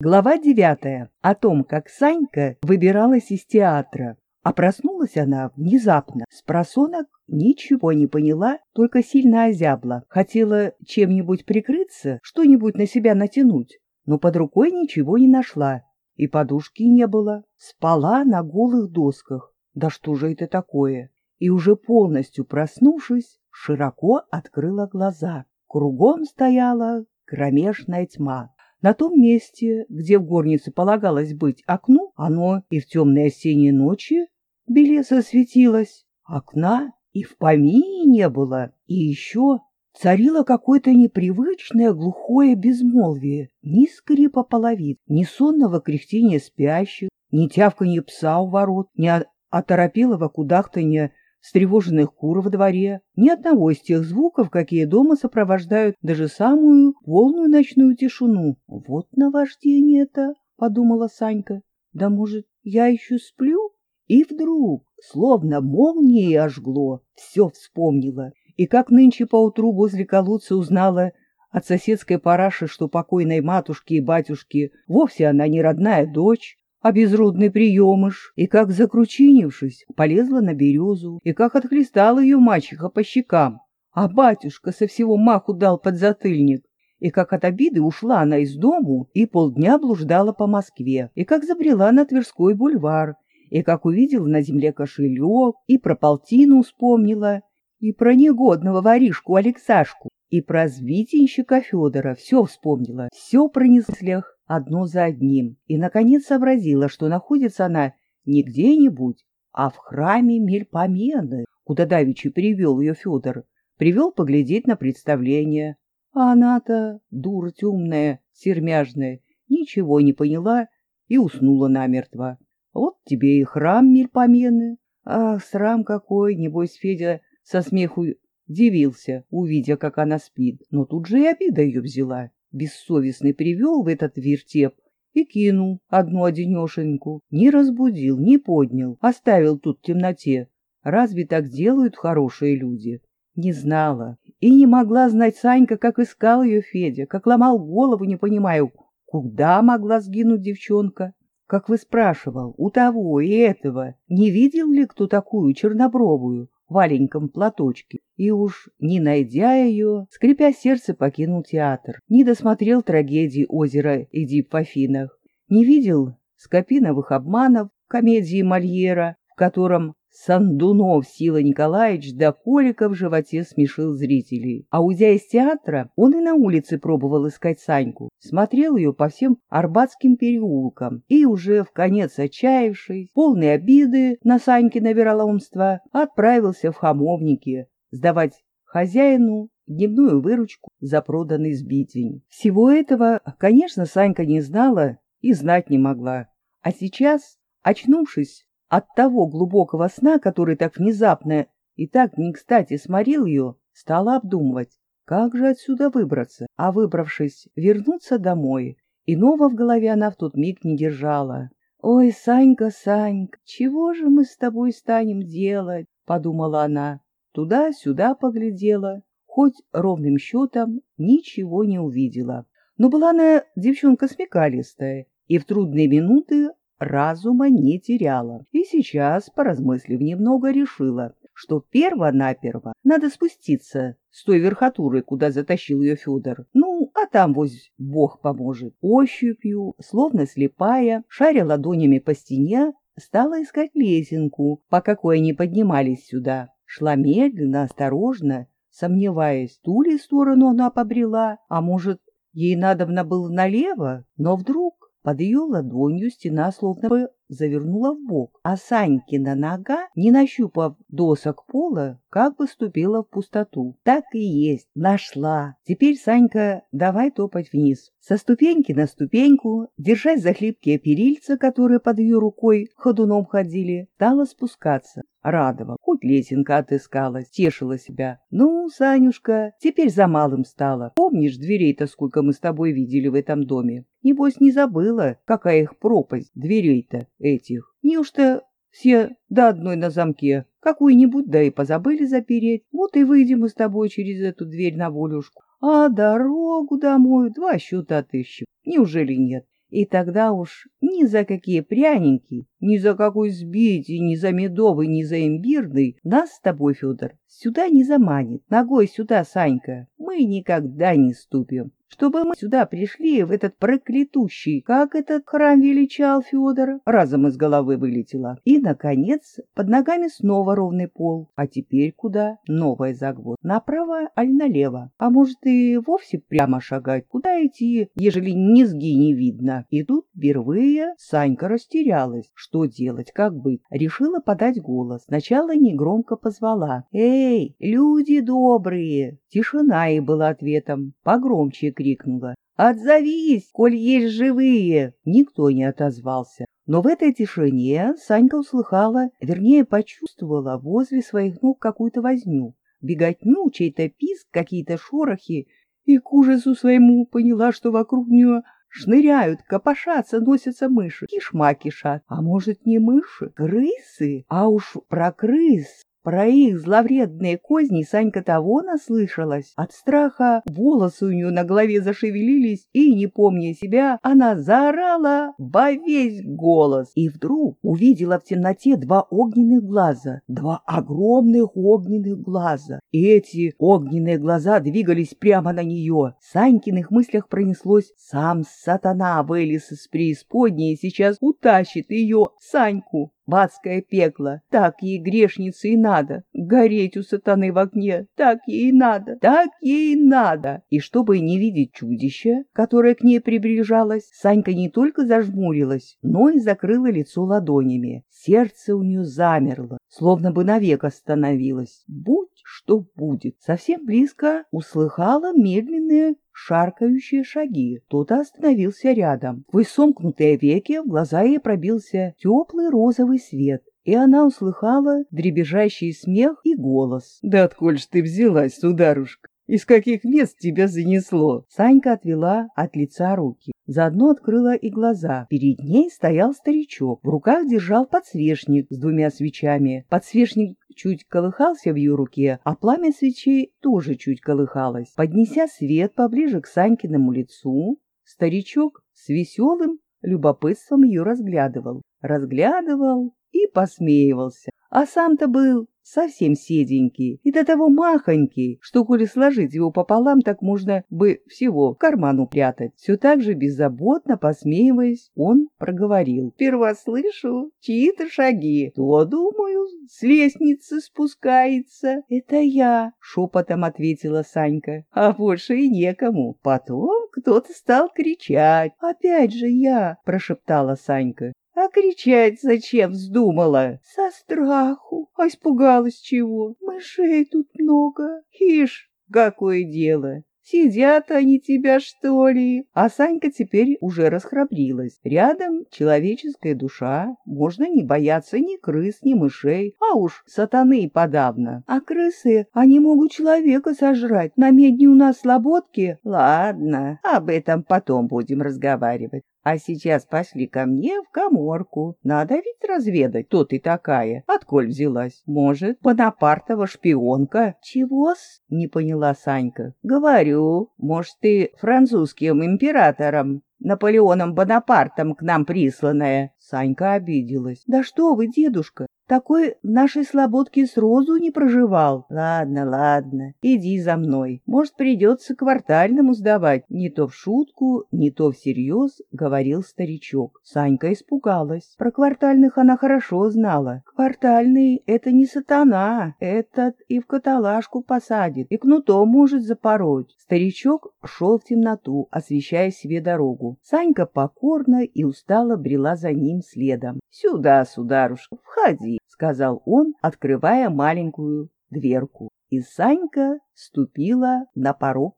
Глава девятая. О том, как Санька выбиралась из театра. А проснулась она внезапно. С просонок ничего не поняла, только сильно озябла. Хотела чем-нибудь прикрыться, что-нибудь на себя натянуть, но под рукой ничего не нашла. И подушки не было. Спала на голых досках. Да что же это такое? И уже полностью проснувшись, широко открыла глаза. Кругом стояла кромешная тьма. На том месте, где в горнице полагалось быть окну, оно и в темные осенние ночи белесо светилось. Окна и в помине не было. И еще царило какое-то непривычное глухое безмолвие. Ни скрипа половиц, ни сонного кряхтения спящих, ни тявканья пса у ворот, ни оторопелого кудахтанья встревоженных кур во дворе, ни одного из тех звуков, какие дома сопровождают даже самую полную ночную тишину. Вот наваждение-то, — подумала Санька. Да, может, я еще сплю? И вдруг, словно молнией ожгло, все вспомнила. И как нынче поутру возле колодца узнала от соседской параши, что покойной матушки и батюшки вовсе она не родная дочь, безродный приемыш, и как, закручинившись, полезла на березу, и как отхлестал ее мачеха по щекам, а батюшка со всего маху дал подзатыльник, и как от обиды ушла она из дому и полдня блуждала по Москве, и как забрела на Тверской бульвар, и как увидела на земле кошелек, и про полтину вспомнила, и про негодного воришку Алексашку, и про звитенщика Федора, все вспомнила, все про неслях, одно за одним, и, наконец, сообразила, что находится она не где-нибудь, а в храме Мельпомены, куда давеча привел ее Федор, привел поглядеть на представление. А она-то, дура темная, сермяжная, ничего не поняла и уснула намертво. Вот тебе и храм Мельпомены. Ах, срам какой, небось, Федя со смеху дивился, увидя, как она спит, но тут же и обида ее взяла бессовестный привел в этот вертеп и кинул одну одинешеньку, не разбудил, не поднял, оставил тут в темноте. Разве так делают хорошие люди? Не знала и не могла знать Санька, как искал ее Федя, как ломал голову, не понимаю, куда могла сгинуть девчонка. Как вы спрашивал, у того и этого, не видел ли кто такую чернобровую, валеньком платочке, и уж, не найдя ее, скрипя сердце, покинул театр. Не досмотрел трагедии озера Эдип в Афинах, не видел скопиновых обманов комедии Мольера, в котором Сандунов Сила Николаевич до колика в животе смешил зрителей. А уйдя из театра, он и на улице пробовал искать Саньку, смотрел ее по всем Арбатским переулкам и уже в конец отчаявшись, полный обиды на Санькино вероломство, отправился в хамовники сдавать хозяину дневную выручку за проданный сбитень. Всего этого, конечно, Санька не знала и знать не могла. А сейчас, очнувшись, от того глубокого сна, который так внезапно и так не кстати сморил ее, стала обдумывать, как же отсюда выбраться, а выбравшись, вернуться домой. Иного в голове она в тот миг не держала. «Ой, Санька, Санька, чего же мы с тобой станем делать?» — подумала она. Туда-сюда поглядела, хоть ровным счетом ничего не увидела. Но была она девчонка смекалистая, и в трудные минуты разума не теряла. И сейчас, поразмыслив немного, решила, что перво-наперво надо спуститься с той верхотуры, куда затащил ее Федор. Ну, а там вось Бог поможет. Ощупью, словно слепая, шаря ладонями по стене, стала искать лесенку, по какой они поднимались сюда. Шла медленно, осторожно, сомневаясь, ту ли сторону она побрела, а может, ей надобно было налево, но вдруг под ее ладонью стена словно бы завернула в бок, а Санькина нога, не нащупав досок пола, как бы ступила в пустоту. Так и есть, нашла. Теперь, Санька, давай топать вниз. Со ступеньки на ступеньку, держась за хлипкие перильца, которые под ее рукой ходуном ходили, стала спускаться. Радовал, хоть лесенка отыскалась, тешила себя. Ну, Санюшка, теперь за малым стала. Помнишь, дверей-то сколько мы с тобой видели в этом доме? Небось, не забыла, какая их пропасть, дверей-то этих. Неужто все до одной на замке? Какую-нибудь, да и позабыли запереть. Вот и выйдем мы с тобой через эту дверь на волюшку. А дорогу домой два счета отыщем. Неужели нет? И тогда уж ни за какие пряники, ни за какой сбитий, ни за медовый, ни за имбирный нас с тобой, Федор, сюда не заманит. Ногой сюда, Санька, мы никогда не ступим чтобы мы сюда пришли, в этот проклятущий, как этот храм величал Федора, разом из головы вылетело. И, наконец, под ногами снова ровный пол. А теперь куда? Новая загвоздка. Направо, аль налево? А может и вовсе прямо шагать? Куда идти, ежели низги не видно? И тут впервые Санька растерялась. Что делать, как быть? Решила подать голос. Сначала негромко позвала. «Эй, люди добрые!» Тишина ей была ответом. Погромче крикнула. «Отзовись, коль есть живые!» Никто не отозвался. Но в этой тишине Санька услыхала, вернее, почувствовала возле своих ног какую-то возню. Беготню, чей-то писк, какие-то шорохи, и к ужасу своему поняла, что вокруг нее шныряют, копошатся, носятся мыши, кишма кишат. А может, не мыши, крысы? А уж про крыс про их зловредные козни Санька того наслышалась. От страха волосы у нее на голове зашевелились, и, не помня себя, она заорала во весь голос. И вдруг увидела в темноте два огненных глаза, два огромных огненных глаза. И эти огненные глаза двигались прямо на нее. В Санькиных мыслях пронеслось «Сам сатана вылез из преисподней и сейчас утащит ее, Саньку, в адское пекло. Так ей, грешнице, и надо. Гореть у сатаны в огне. Так ей надо. Так ей надо. И чтобы не видеть чудища, которое к ней приближалось, Санька не только зажмурилась, но и закрыла лицо ладонями. Сердце у нее замерло, словно бы навек остановилось. Будь что будет. Совсем близко услыхала медленные шаркающие шаги. Кто-то остановился рядом. В сомкнутые веки в глаза ей пробился теплый розовый свет, и она услыхала дребезжащий смех и голос. «Да отколь ж ты взялась, сударушка? Из каких мест тебя занесло?» Санька отвела от лица руки. Заодно открыла и глаза. Перед ней стоял старичок. В руках держал подсвечник с двумя свечами. Подсвечник чуть колыхался в ее руке, а пламя свечей тоже чуть колыхалось. Поднеся свет поближе к Санькиному лицу, старичок с веселым любопытством ее разглядывал. Разглядывал и посмеивался. А сам-то был совсем седенький и до того махонький, что, коли сложить его пополам, так можно бы всего в карман упрятать. Все так же беззаботно, посмеиваясь, он проговорил. «Сперва слышу чьи-то шаги. То, думаю, с лестницы спускается». «Это я», — шепотом ответила Санька. «А больше и некому». Потом кто-то стал кричать. «Опять же я», — прошептала Санька. А кричать зачем вздумала? Со страху. А испугалась чего? Мышей тут много. Ишь, какое дело. Сидят они тебя, что ли? А Санька теперь уже расхрабрилась. Рядом человеческая душа. Можно не бояться ни крыс, ни мышей, а уж сатаны подавно. А крысы, они могут человека сожрать. На медне у нас слободки. Ладно, об этом потом будем разговаривать. А сейчас пошли ко мне в коморку. Надо ведь разведать, кто ты такая, отколь взялась. Может, Бонапартова шпионка? Чего-с? Не поняла Санька. Говорю, может, ты французским императором Наполеоном Бонапартом к нам присланная. Санька обиделась. Да что вы, дедушка, такой в нашей слободке с розу не проживал. Ладно, ладно, иди за мной. Может, придется квартальному сдавать. Не то в шутку, не то всерьез, говорил старичок. Санька испугалась. Про квартальных она хорошо знала. Квартальный — это не сатана. Этот и в каталажку посадит, и кнутом может запороть. Старичок шел в темноту, освещая себе дорогу. Санька покорно и устало брела за ним следом. — Сюда, сударушка, входи. — сказал он, открывая маленькую дверку. И Санька ступила на порог